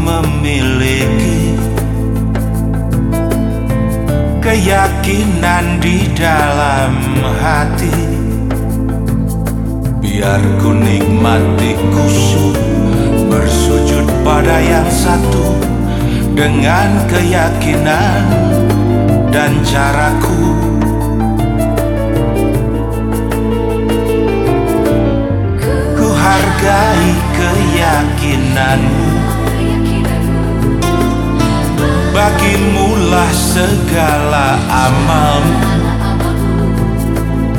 memiliki keyakinan di dalam hati. Biar ku nikmati kusuk bersujud pada yang satu Dengan keyakinan dan caraku. Ku hargai keyakinanmu Bagimulah segala amalmu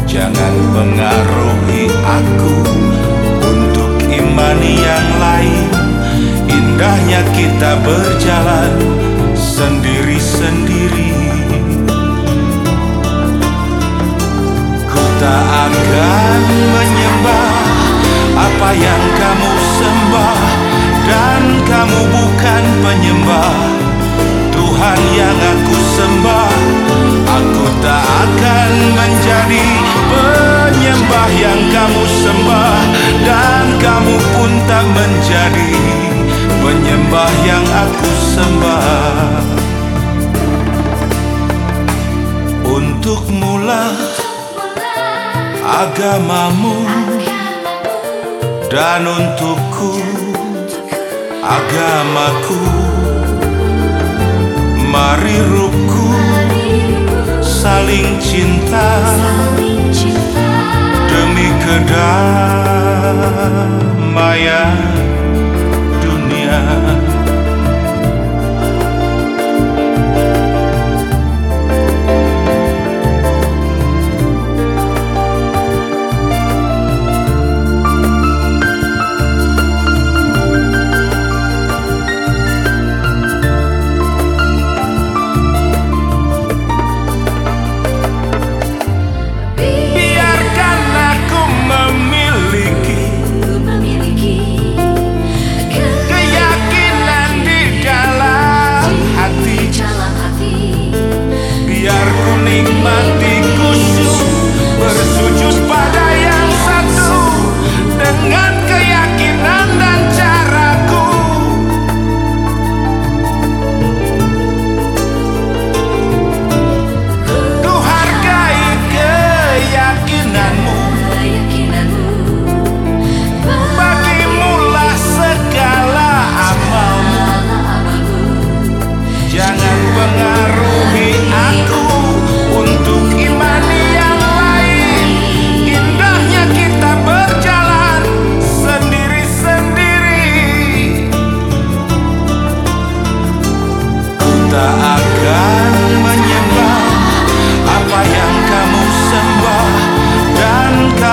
Jangan pengaruhi aku Untuk imani yang lain. Indahnya kita berjalan Sendiri-sendiri. Ku tak akan menyembah Apa yang kamu kamu bukan penyembah. Tuhan yang aku sembah. Aku tak akan menjadi penyembah yang kamu sembah. Dan kamu pun tak menjadi penyembah yang aku sembah. Untuk mula agamamu. Dan untukku agamaku Mari ruku saling cinta demi kedamaian dunia.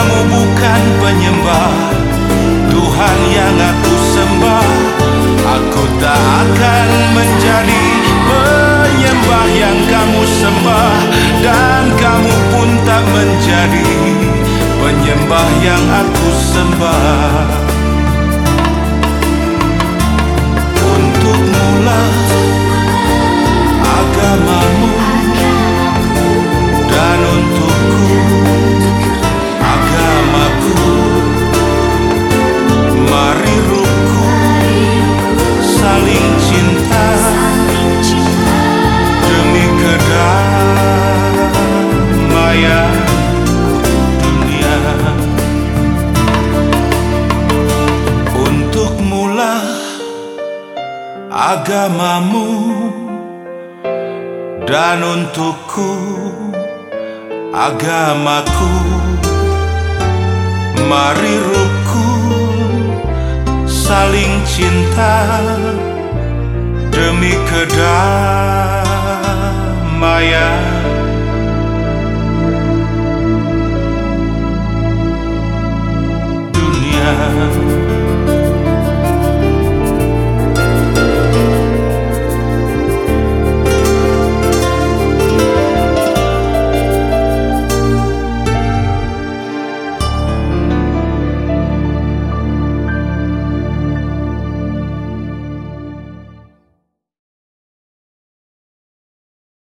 Kamu bukan penyembah. Tuhan yang aku sembah Aku tak akan agamamu dan untukku agamaku. Mari rukun saling cinta demi kedamaian